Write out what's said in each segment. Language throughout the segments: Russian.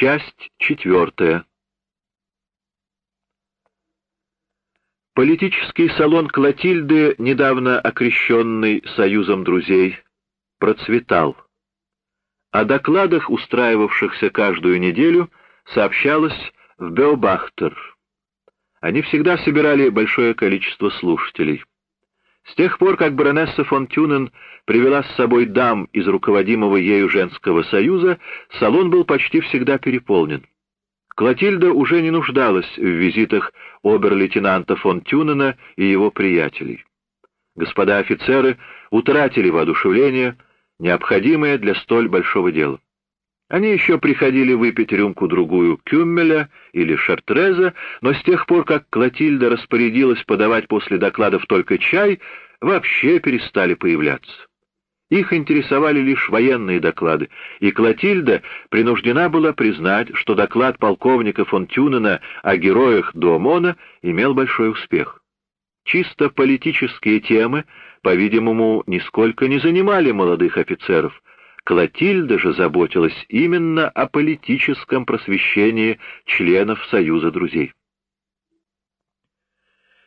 Часть четвертая. Политический салон Клотильды, недавно окрещенный Союзом друзей, процветал. О докладах, устраивавшихся каждую неделю, сообщалось в Беобахтер. Они всегда собирали большое количество слушателей. С тех пор, как баронесса фон Тюнен привела с собой дам из руководимого ею женского союза, салон был почти всегда переполнен. Клотильда уже не нуждалась в визитах обер-лейтенанта фон Тюнена и его приятелей. Господа офицеры утратили воодушевление, необходимое для столь большого дела. Они еще приходили выпить рюмку-другую кюммеля или шартреза, но с тех пор, как Клотильда распорядилась подавать после докладов только чай, вообще перестали появляться. Их интересовали лишь военные доклады, и Клотильда принуждена была признать, что доклад полковника фон Тюнена о героях Дуомона имел большой успех. Чисто политические темы, по-видимому, нисколько не занимали молодых офицеров. Клотильда же заботилась именно о политическом просвещении членов Союза друзей.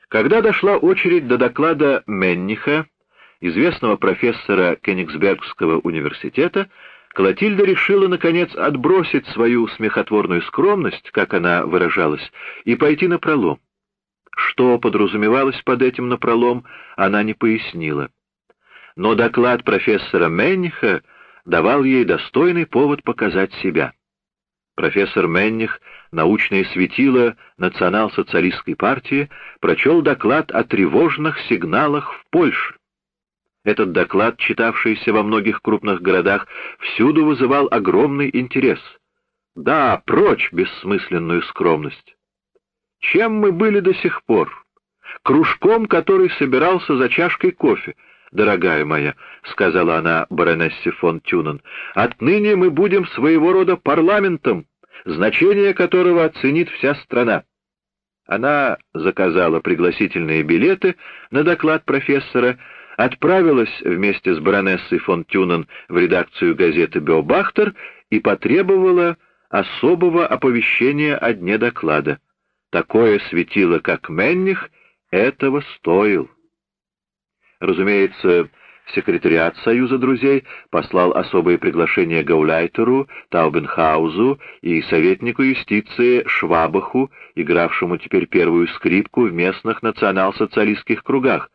Когда дошла очередь до доклада Менниха, известного профессора Кенигсбергского университета, Клотильда решила, наконец, отбросить свою смехотворную скромность, как она выражалась, и пойти на пролом. Что подразумевалось под этим напролом, она не пояснила. Но доклад профессора Менниха давал ей достойный повод показать себя. Профессор Менних, научное светило национал-социалистской партии, прочел доклад о тревожных сигналах в Польше. Этот доклад, читавшийся во многих крупных городах, всюду вызывал огромный интерес. Да, прочь бессмысленную скромность. Чем мы были до сих пор? Кружком, который собирался за чашкой кофе, дорогая моя, — сказала она баронессе фон Тюнен. Отныне мы будем своего рода парламентом, значение которого оценит вся страна. Она заказала пригласительные билеты на доклад профессора, отправилась вместе с баронессой фон Тюнен в редакцию газеты «Беобахтер» и потребовала особого оповещения о дне доклада. Такое светило, как Менних, этого стоил. Разумеется, секретариат Союза друзей послал особые приглашения Гауляйтеру, Таубенхаузу и советнику юстиции Швабаху, игравшему теперь первую скрипку в местных национал-социалистских кругах,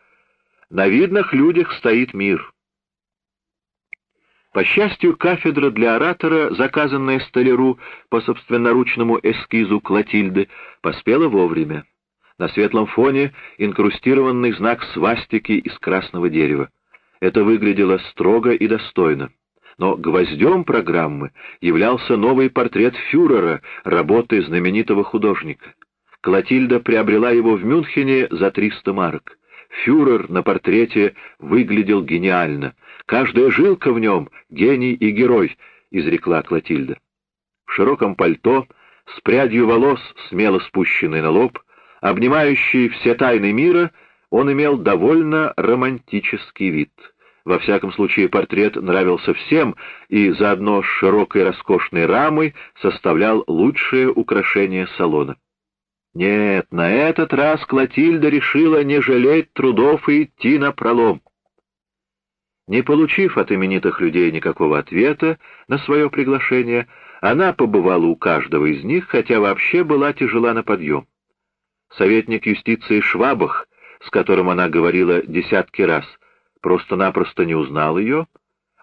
на видных людях стоит мир. По счастью, кафедра для оратора, заказанная столяру по собственноручному эскизу Клотильды, поспела вовремя. На светлом фоне инкрустированный знак свастики из красного дерева. Это выглядело строго и достойно. Но гвоздем программы являлся новый портрет фюрера, работы знаменитого художника. Клотильда приобрела его в Мюнхене за 300 марок. Фюрер на портрете выглядел гениально. Каждая жилка в нем — гений и герой, — изрекла Клотильда. В широком пальто, с прядью волос, смело спущенной на лоб, обнимающий все тайны мира, он имел довольно романтический вид. Во всяком случае, портрет нравился всем и заодно с широкой роскошной рамой составлял лучшее украшение салона. Нет, на этот раз Клотильда решила не жалеть трудов и идти на пролом. Не получив от именитых людей никакого ответа на свое приглашение, она побывала у каждого из них, хотя вообще была тяжела на подъем. Советник юстиции Швабах, с которым она говорила десятки раз, просто-напросто не узнал ее,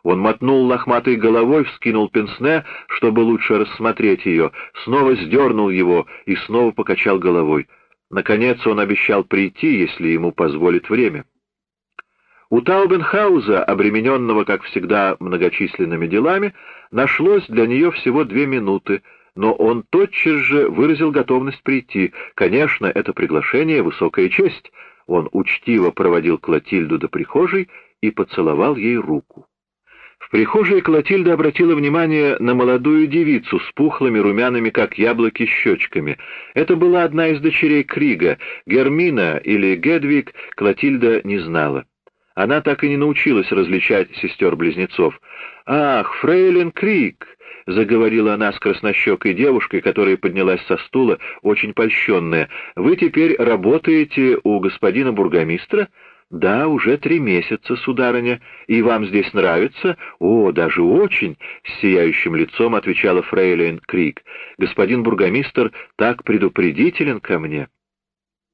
он мотнул лохматой головой, вскинул пенсне, чтобы лучше рассмотреть ее, снова сдернул его и снова покачал головой. Наконец он обещал прийти, если ему позволит время. У Таубенхауза, обремененного, как всегда, многочисленными делами, нашлось для нее всего две минуты, но он тотчас же выразил готовность прийти. Конечно, это приглашение — высокая честь. Он учтиво проводил Клотильду до прихожей и поцеловал ей руку. В прихожей Клотильда обратила внимание на молодую девицу с пухлыми румяными, как яблоки, щечками. Это была одна из дочерей Крига. Гермина или Гедвиг Клотильда не знала. Она так и не научилась различать сестер-близнецов. «Ах, фрейлин Криг!» — заговорила она с краснощекой девушкой, которая поднялась со стула, очень польщенная, — «вы теперь работаете у господина бургомистра?» «Да, уже три месяца, сударыня. И вам здесь нравится?» «О, даже очень!» — с сияющим лицом отвечала фрейлин Крик. «Господин бургомистр так предупредителен ко мне».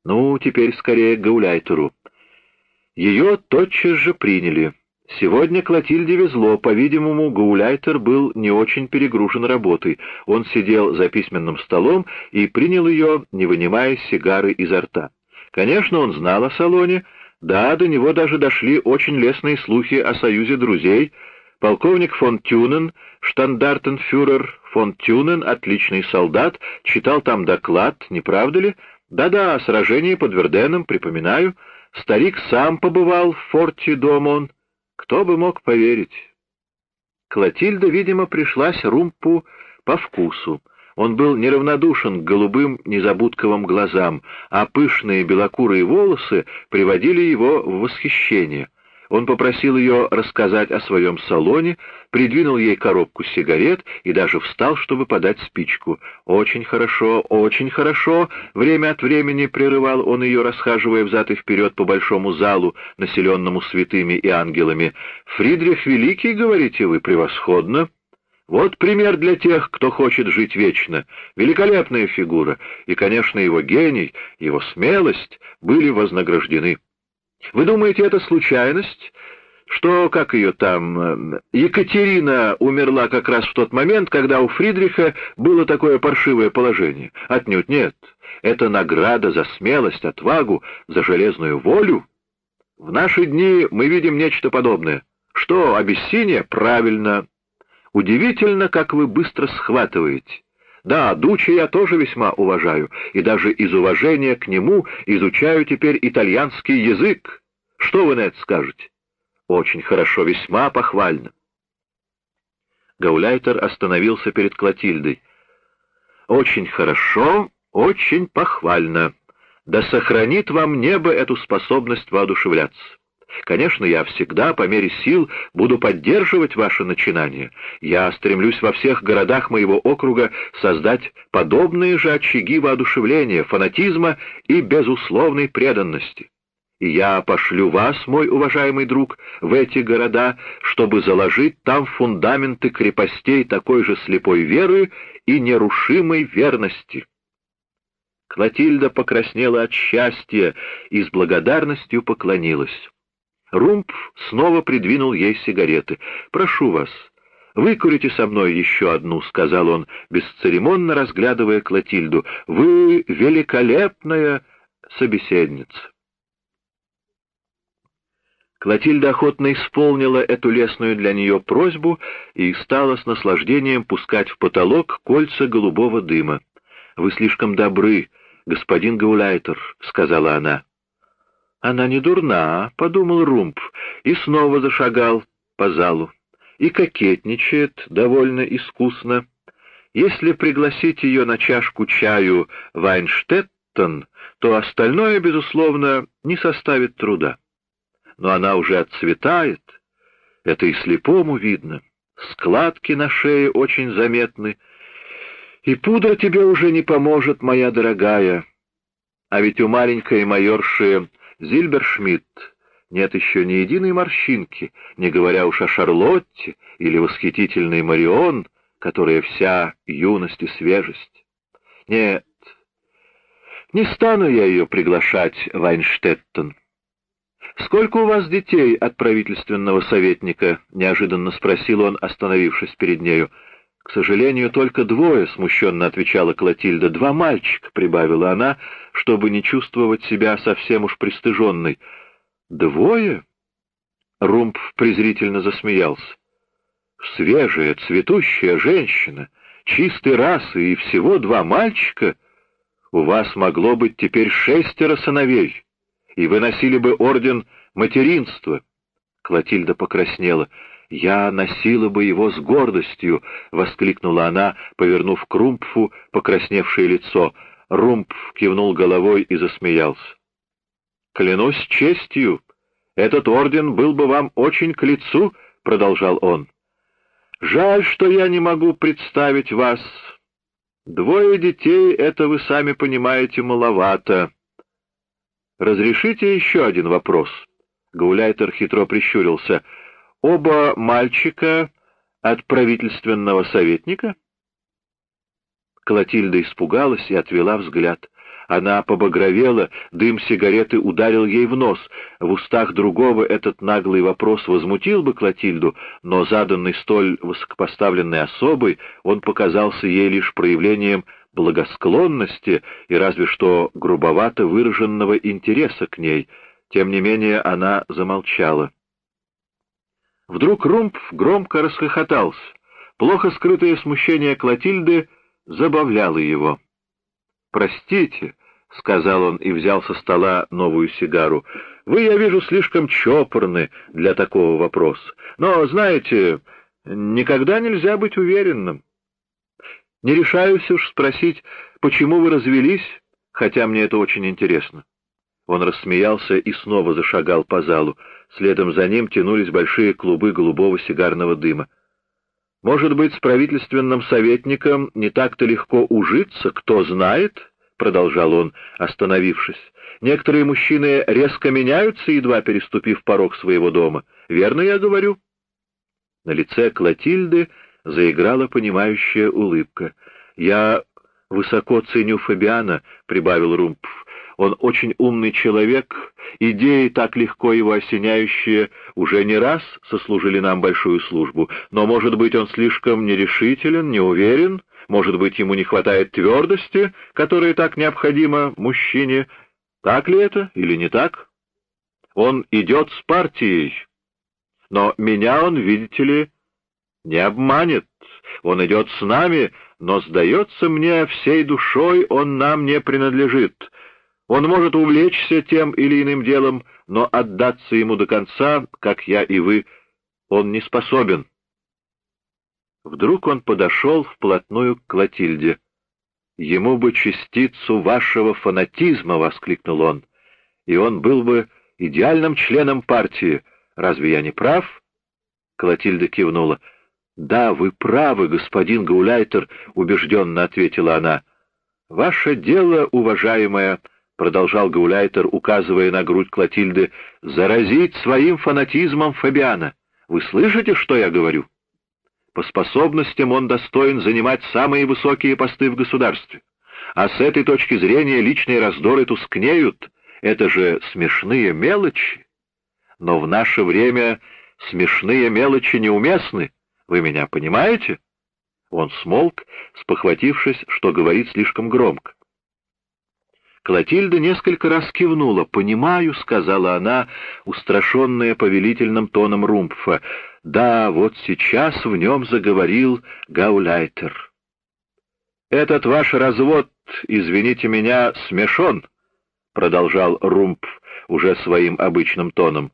«Ну, теперь скорее к Гауляйтеру». Ее тотчас же приняли. Сегодня Клотильде везло, по-видимому, Гауляйтер был не очень перегружен работой. Он сидел за письменным столом и принял ее, не вынимая сигары изо рта. Конечно, он знал о салоне, да, до него даже дошли очень лестные слухи о союзе друзей. Полковник фон Тюнен, штандартенфюрер фон Тюнен, отличный солдат, читал там доклад, не правда ли? Да-да, сражение под Верденом, припоминаю. Старик сам побывал в форте Домон. Кто бы мог поверить? Клотильда, видимо, пришлась Румпу по вкусу. Он был неравнодушен к голубым незабудковым глазам, а пышные белокурые волосы приводили его в восхищение. Он попросил ее рассказать о своем салоне, придвинул ей коробку сигарет и даже встал, чтобы подать спичку. «Очень хорошо, очень хорошо!» Время от времени прерывал он ее, расхаживая взад и вперед по большому залу, населенному святыми и ангелами. «Фридрих Великий, говорите вы, превосходно!» Вот пример для тех, кто хочет жить вечно. Великолепная фигура, и, конечно, его гений, его смелость были вознаграждены. Вы думаете, это случайность? Что, как ее там, э, Екатерина умерла как раз в тот момент, когда у Фридриха было такое паршивое положение? Отнюдь нет. Это награда за смелость, отвагу, за железную волю. В наши дни мы видим нечто подобное. Что, Абиссиния? Правильно. Удивительно, как вы быстро схватываете. Да, Дучи я тоже весьма уважаю, и даже из уважения к нему изучаю теперь итальянский язык. Что вы на это скажете? Очень хорошо, весьма похвально. Гауляйтер остановился перед Клотильдой. Очень хорошо, очень похвально. Да сохранит вам небо эту способность воодушевляться. Конечно, я всегда, по мере сил, буду поддерживать ваше начинание. Я стремлюсь во всех городах моего округа создать подобные же очаги воодушевления, фанатизма и безусловной преданности. И я пошлю вас, мой уважаемый друг, в эти города, чтобы заложить там фундаменты крепостей такой же слепой веры и нерушимой верности. Клотильда покраснела от счастья и с благодарностью поклонилась. Румп снова придвинул ей сигареты. «Прошу вас, выкурите со мной еще одну», — сказал он, бесцеремонно разглядывая Клотильду. «Вы великолепная собеседница». Клотильда охотно исполнила эту лесную для нее просьбу и стала с наслаждением пускать в потолок кольца голубого дыма. «Вы слишком добры, господин Гауляйтер», — сказала она. Она не дурна, — подумал Румп, и снова зашагал по залу. И кокетничает довольно искусно. Если пригласить ее на чашку чаю Вайнштеттен, то остальное, безусловно, не составит труда. Но она уже отцветает, это и слепому видно. Складки на шее очень заметны, и пудра тебе уже не поможет, моя дорогая. А ведь у маленькой майорши Зильбершмидт нет еще ни единой морщинки, не говоря уж о Шарлотте или восхитительной Марион, которая вся юность и свежесть. Нет, не стану я ее приглашать в Айнштеттен. «Сколько у вас детей от правительственного советника?» — неожиданно спросил он, остановившись перед нею. «К сожалению, только двое», — смущенно отвечала Клотильда. «Два мальчика», — прибавила она, чтобы не чувствовать себя совсем уж пристыженной. «Двое?» — Румб презрительно засмеялся. «Свежая, цветущая женщина, чистой расы и всего два мальчика. У вас могло быть теперь шестеро сыновей, и вы носили бы орден материнства». Клотильда покраснела. «Я носила бы его с гордостью!» — воскликнула она, повернув к Румпфу покрасневшее лицо. Румпф кивнул головой и засмеялся. «Клянусь честью, этот орден был бы вам очень к лицу», — продолжал он. Жаль, что я не могу представить вас. Двое детей — это, вы сами понимаете, маловато. Разрешите еще один вопрос?» Гауляйтер хитро прищурился. «Оба мальчика от правительственного советника?» Клотильда испугалась и отвела взгляд. Она побагровела, дым сигареты ударил ей в нос. В устах другого этот наглый вопрос возмутил бы Клотильду, но заданный столь высокопоставленной особой, он показался ей лишь проявлением благосклонности и разве что грубовато выраженного интереса к ней. Тем не менее она замолчала. Вдруг Румпф громко расхохотался. Плохо скрытое смущение Клотильды забавляло его. «Простите», — сказал он и взял со стола новую сигару, — «вы, я вижу, слишком чопорны для такого вопроса. Но, знаете, никогда нельзя быть уверенным. Не решаюсь уж спросить, почему вы развелись, хотя мне это очень интересно». Он рассмеялся и снова зашагал по залу. Следом за ним тянулись большие клубы голубого сигарного дыма. Может быть, с правительственным советником не так-то легко ужиться, кто знает, — продолжал он, остановившись. Некоторые мужчины резко меняются, едва переступив порог своего дома. Верно я говорю? На лице Клотильды заиграла понимающая улыбка. «Я высоко ценю Фабиана», — прибавил Румпф. Он очень умный человек, идеи, так легко его осеняющие, уже не раз сослужили нам большую службу, но, может быть, он слишком нерешителен, не уверен, может быть, ему не хватает твердости, которая так необходима мужчине. Так ли это или не так? Он идет с партией, но меня он, видите ли, не обманет. Он идет с нами, но, сдается мне, всей душой он нам не принадлежит. Он может увлечься тем или иным делом, но отдаться ему до конца, как я и вы, он не способен. Вдруг он подошел вплотную к Клотильде. «Ему бы частицу вашего фанатизма!» — воскликнул он. «И он был бы идеальным членом партии. Разве я не прав?» Клотильда кивнула. «Да, вы правы, господин Гауляйтер», — убежденно ответила она. «Ваше дело, уважаемая...» — продолжал Гауляйтер, указывая на грудь Клотильды, — «заразить своим фанатизмом Фабиана. Вы слышите, что я говорю? По способностям он достоин занимать самые высокие посты в государстве. А с этой точки зрения личные раздоры тускнеют. Это же смешные мелочи. Но в наше время смешные мелочи неуместны. Вы меня понимаете?» Он смолк, спохватившись, что говорит слишком громко. Клотильда несколько раз кивнула. «Понимаю», — сказала она, устрашенная повелительным тоном Румпфа. «Да, вот сейчас в нем заговорил Гауляйтер». «Этот ваш развод, извините меня, смешон», — продолжал Румпф уже своим обычным тоном.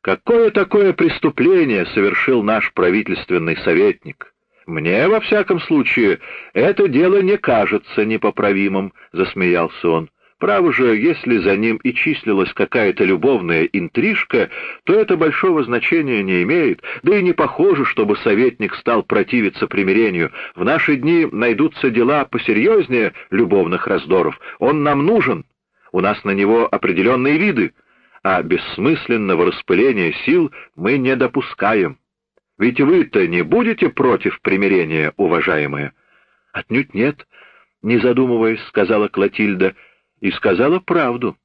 «Какое такое преступление совершил наш правительственный советник?» «Мне, во всяком случае, это дело не кажется непоправимым», — засмеялся он. Право же, если за ним и числилась какая-то любовная интрижка, то это большого значения не имеет, да и не похоже, чтобы советник стал противиться примирению. В наши дни найдутся дела посерьезнее любовных раздоров. Он нам нужен, у нас на него определенные виды, а бессмысленного распыления сил мы не допускаем. Ведь вы-то не будете против примирения, уважаемая? — Отнюдь нет, — не задумываясь, сказала Клотильда, — и сказала правду.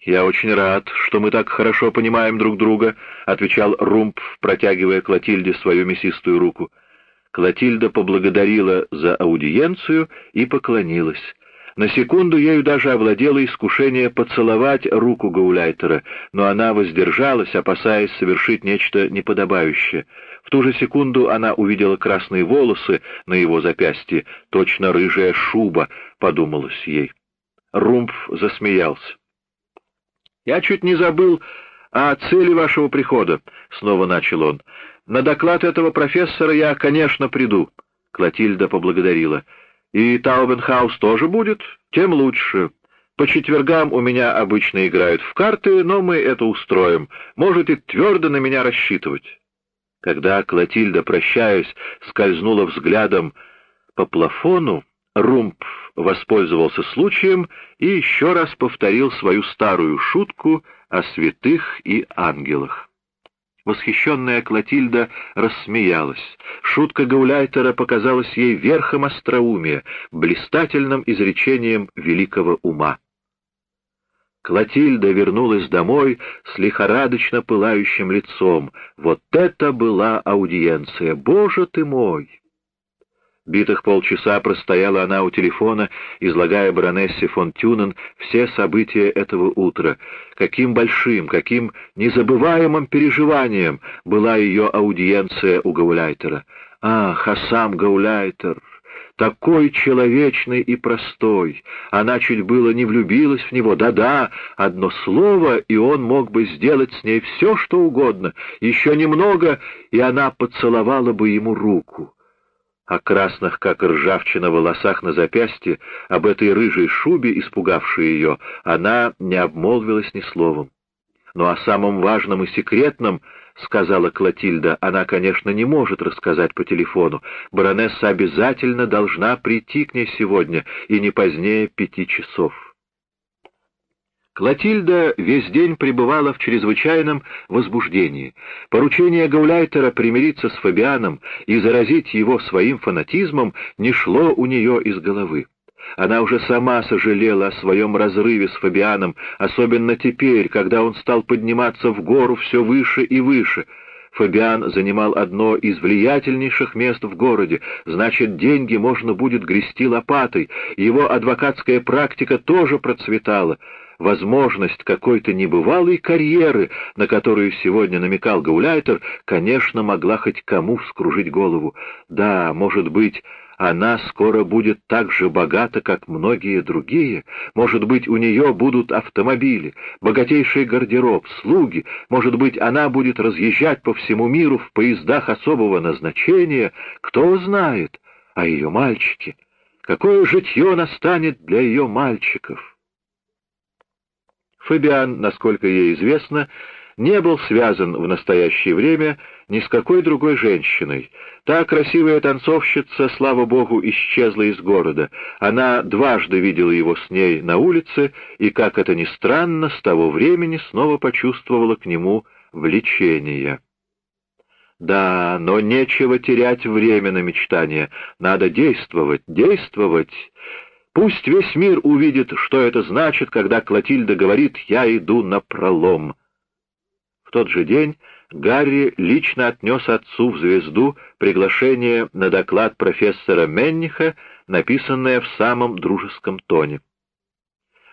«Я очень рад, что мы так хорошо понимаем друг друга», — отвечал Румп, протягивая Клотильде свою мясистую руку. Клотильда поблагодарила за аудиенцию и поклонилась. На секунду ею даже овладело искушение поцеловать руку Гауляйтера, но она воздержалась, опасаясь совершить нечто неподобающее. В ту же секунду она увидела красные волосы на его запястье, точно рыжая шуба, подумалось ей. Румф засмеялся. «Я чуть не забыл о цели вашего прихода», — снова начал он. «На доклад этого профессора я, конечно, приду». Клотильда поблагодарила. «И Таубенхаус тоже будет? Тем лучше. По четвергам у меня обычно играют в карты, но мы это устроим. Можете твердо на меня рассчитывать». Когда Клотильда, прощаясь, скользнула взглядом по плафону, Румп воспользовался случаем и еще раз повторил свою старую шутку о святых и ангелах. Восхищенная Клотильда рассмеялась. Шутка Гауляйтера показалась ей верхом остроумия, блистательным изречением великого ума. Клотильда вернулась домой с лихорадочно пылающим лицом. Вот это была аудиенция! Боже ты мой! Битых полчаса простояла она у телефона, излагая баронессе фон Тюнен все события этого утра. Каким большим, каким незабываемым переживанием была ее аудиенция у Гауляйтера. Ах, а сам Гауляйтер! Такой человечный и простой. Она чуть было не влюбилась в него. Да-да, одно слово, и он мог бы сделать с ней все, что угодно. Еще немного, и она поцеловала бы ему руку о красных, как ржавчина, волосах на запястье, об этой рыжей шубе, испугавшей ее, она не обмолвилась ни словом. Но о самом важном и секретном, — сказала Клотильда, — она, конечно, не может рассказать по телефону. Баронесса обязательно должна прийти к ней сегодня, и не позднее пяти часов. Клотильда весь день пребывала в чрезвычайном возбуждении. Поручение Гауляйтера примириться с Фабианом и заразить его своим фанатизмом не шло у нее из головы. Она уже сама сожалела о своем разрыве с Фабианом, особенно теперь, когда он стал подниматься в гору все выше и выше. Фабиан занимал одно из влиятельнейших мест в городе, значит, деньги можно будет грести лопатой, его адвокатская практика тоже процветала — возможность какой-то небывалой карьеры, на которую сегодня намекал Гауляйтер, конечно, могла хоть кому вскружить голову. Да, может быть, она скоро будет так же богата, как многие другие. Может быть, у нее будут автомобили, богатейший гардероб, слуги. Может быть, она будет разъезжать по всему миру в поездах особого назначения. Кто знает? А ее мальчики? Какое житье настанет для ее мальчиков? Фабиан, насколько ей известно, не был связан в настоящее время ни с какой другой женщиной. Та красивая танцовщица, слава богу, исчезла из города. Она дважды видела его с ней на улице и, как это ни странно, с того времени снова почувствовала к нему влечение. Да, но нечего терять время на мечтания. Надо действовать, действовать. Пусть весь мир увидит, что это значит, когда Клотильда говорит «я иду на пролом». В тот же день Гарри лично отнес отцу в «Звезду» приглашение на доклад профессора Менниха, написанное в самом дружеском тоне.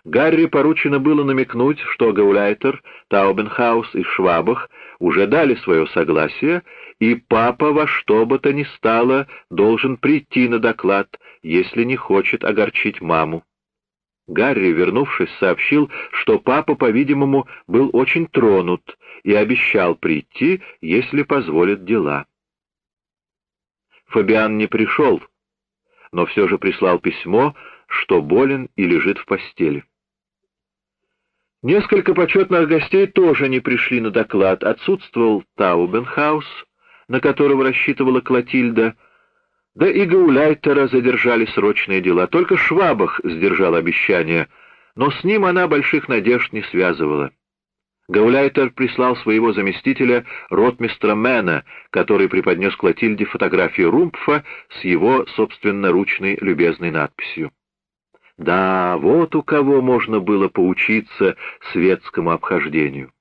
Гарри поручено было намекнуть, что Гауляйтер, Таубенхаус и Швабах уже дали свое согласие, и папа во что бы то ни стало должен прийти на доклад, если не хочет огорчить маму. Гарри, вернувшись, сообщил, что папа, по-видимому, был очень тронут и обещал прийти, если позволят дела. Фабиан не пришел, но все же прислал письмо, что болен и лежит в постели. Несколько почетных гостей тоже не пришли на доклад. Отсутствовал Таубенхаус, на которого рассчитывала Клотильда, да и Гауляйтера задержали срочные дела. Только Швабах сдержал обещание, но с ним она больших надежд не связывала. Гауляйтер прислал своего заместителя, ротмистра Мэна, который преподнес Клотильде фотографию Румпфа с его собственноручной любезной надписью. Да, вот у кого можно было поучиться светскому обхождению.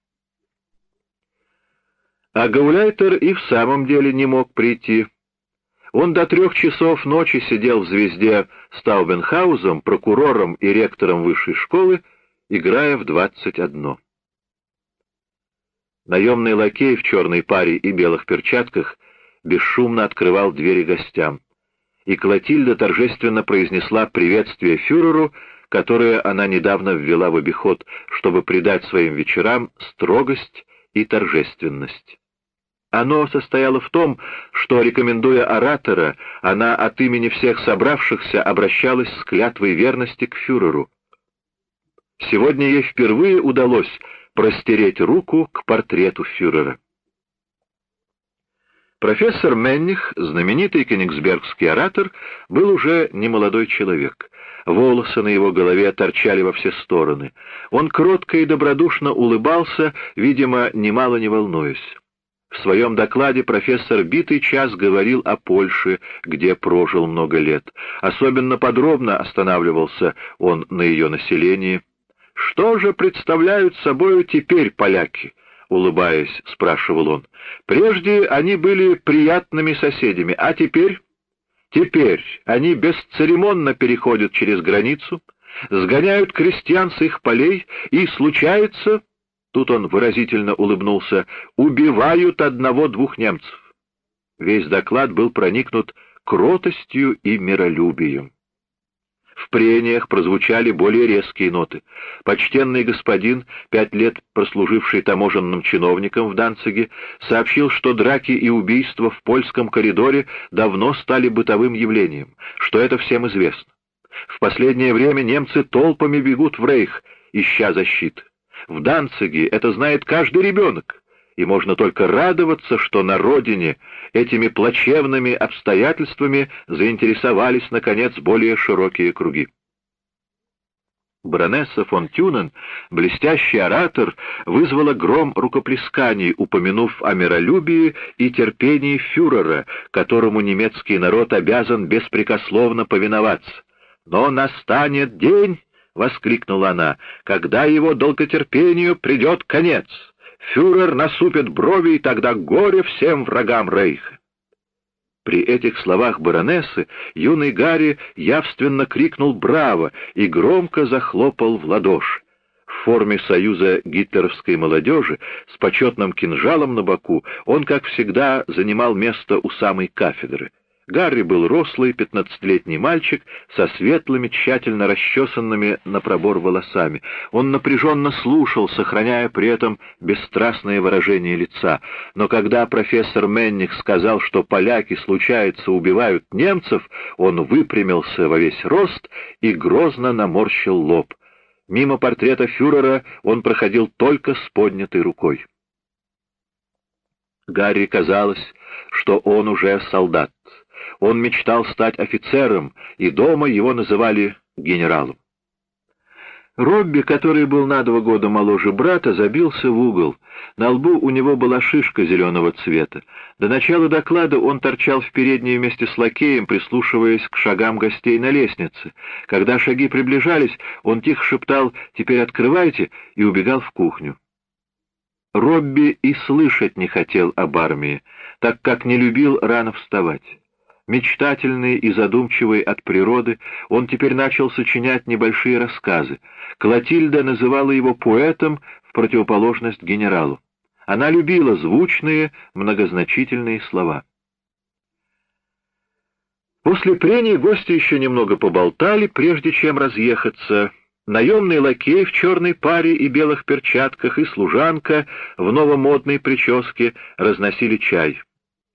А Гауляйтер и в самом деле не мог прийти. Он до трех часов ночи сидел в «Звезде» с Таубенхаузом, прокурором и ректором высшей школы, играя в двадцать одно. Наемный лакей в черной паре и белых перчатках бесшумно открывал двери гостям и Клотильда торжественно произнесла приветствие фюреру, которое она недавно ввела в обиход, чтобы придать своим вечерам строгость и торжественность. Оно состояло в том, что, рекомендуя оратора, она от имени всех собравшихся обращалась с клятвой верности к фюреру. Сегодня ей впервые удалось простереть руку к портрету фюрера. Профессор Менних, знаменитый кенигсбергский оратор, был уже не молодой человек. Волосы на его голове торчали во все стороны. Он кротко и добродушно улыбался, видимо, немало не волнуясь. В своем докладе профессор битый час говорил о Польше, где прожил много лет. Особенно подробно останавливался он на ее населении. «Что же представляют собою теперь поляки?» — улыбаясь, спрашивал он. «Прежде они были приятными соседями, а теперь...» «Теперь они бесцеремонно переходят через границу, сгоняют крестьян с их полей и, случается, Тут он выразительно улыбнулся. «Убивают одного-двух немцев». Весь доклад был проникнут кротостью и миролюбием. В прениях прозвучали более резкие ноты. Почтенный господин, пять лет прослуживший таможенным чиновником в Данциге, сообщил, что драки и убийства в польском коридоре давно стали бытовым явлением, что это всем известно. В последнее время немцы толпами бегут в Рейх, ища защиты. В Данциге это знает каждый ребенок, и можно только радоваться, что на родине этими плачевными обстоятельствами заинтересовались, наконец, более широкие круги. Баронесса фон Тюнен, блестящий оратор, вызвала гром рукоплесканий, упомянув о миролюбии и терпении фюрера, которому немецкий народ обязан беспрекословно повиноваться. Но настанет день, — воскликнула она, — «когда его долготерпению придет конец. Фюрер насупит брови, и тогда горе всем врагам Рейха». При этих словах баронессы юный Гарри явственно крикнул «Браво!» и громко захлопал в ладоши. В форме союза гитлеровской молодежи с почетным кинжалом на боку он, как всегда, занимал место у самой кафедры. Гарри был рослый, пятнадцатилетний мальчик со светлыми, тщательно расчесанными на пробор волосами. Он напряженно слушал, сохраняя при этом бесстрастное выражение лица. Но когда профессор Менних сказал, что поляки, случается, убивают немцев, он выпрямился во весь рост и грозно наморщил лоб. Мимо портрета фюрера он проходил только с поднятой рукой. Гарри казалось, что он уже солдат. Он мечтал стать офицером, и дома его называли генералом. Робби, который был на два года моложе брата, забился в угол. На лбу у него была шишка зеленого цвета. До начала доклада он торчал в передней вместе с лакеем, прислушиваясь к шагам гостей на лестнице. Когда шаги приближались, он тихо шептал «Теперь открывайте» и убегал в кухню. Робби и слышать не хотел об армии, так как не любил рано вставать. Мечтательный и задумчивый от природы, он теперь начал сочинять небольшие рассказы. Клотильда называла его поэтом в противоположность генералу. Она любила звучные, многозначительные слова. После прений гости еще немного поболтали, прежде чем разъехаться. Наемный лакей в черной паре и белых перчатках и служанка в новомодной прическе разносили чай.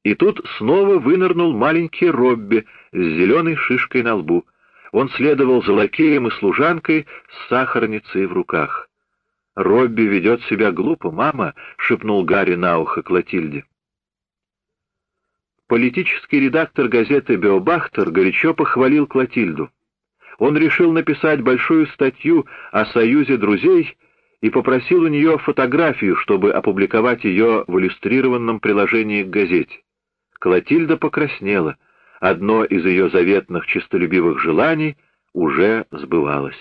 И тут снова вынырнул маленький Робби с зеленой шишкой на лбу. Он следовал за лакеем и служанкой с сахарницей в руках. «Робби ведет себя глупо, мама», — шепнул Гарри на ухо Клотильде. Политический редактор газеты «Биобахтер» горячо похвалил Клотильду. Он решил написать большую статью о союзе друзей и попросил у нее фотографию, чтобы опубликовать ее в иллюстрированном приложении к газете. Клотильда покраснела. Одно из ее заветных честолюбивых желаний уже сбывалось.